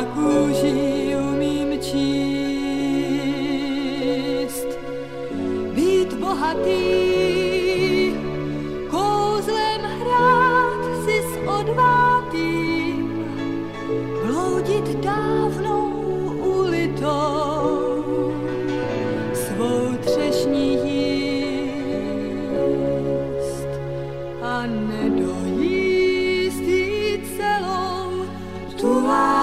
na kůži umím číst. Být bohatý, kouzlem hrát si s odvátým, bloudit dávnou ulitou, svou třešní jíst a nedojít. Why?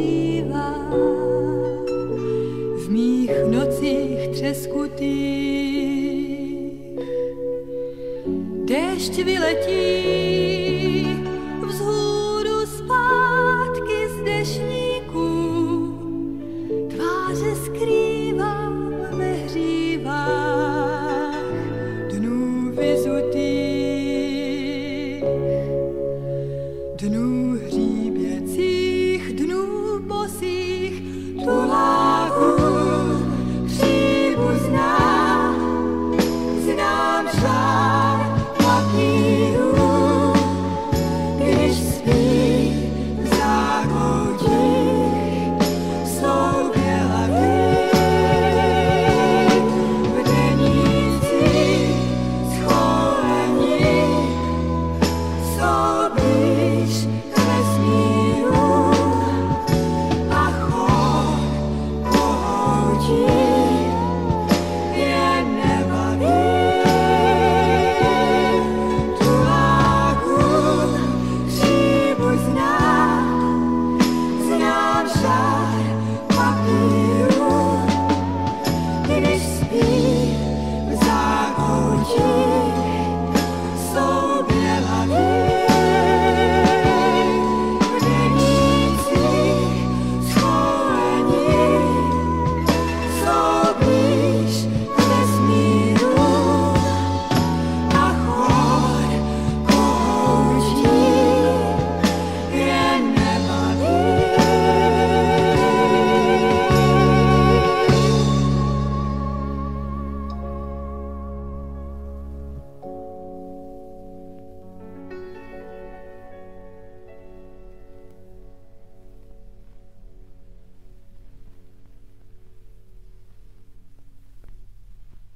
zpívá v mých nocích třeskutých. Dešť vyletí